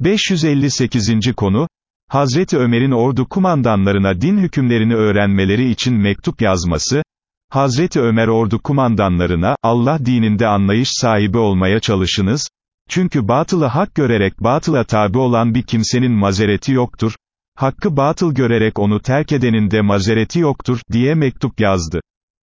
558. konu, Hazreti Ömer'in ordu kumandanlarına din hükümlerini öğrenmeleri için mektup yazması, Hazreti Ömer ordu kumandanlarına, Allah dininde anlayış sahibi olmaya çalışınız, çünkü batılı hak görerek batıla tabi olan bir kimsenin mazereti yoktur, hakkı batıl görerek onu terk edenin de mazereti yoktur, diye mektup yazdı.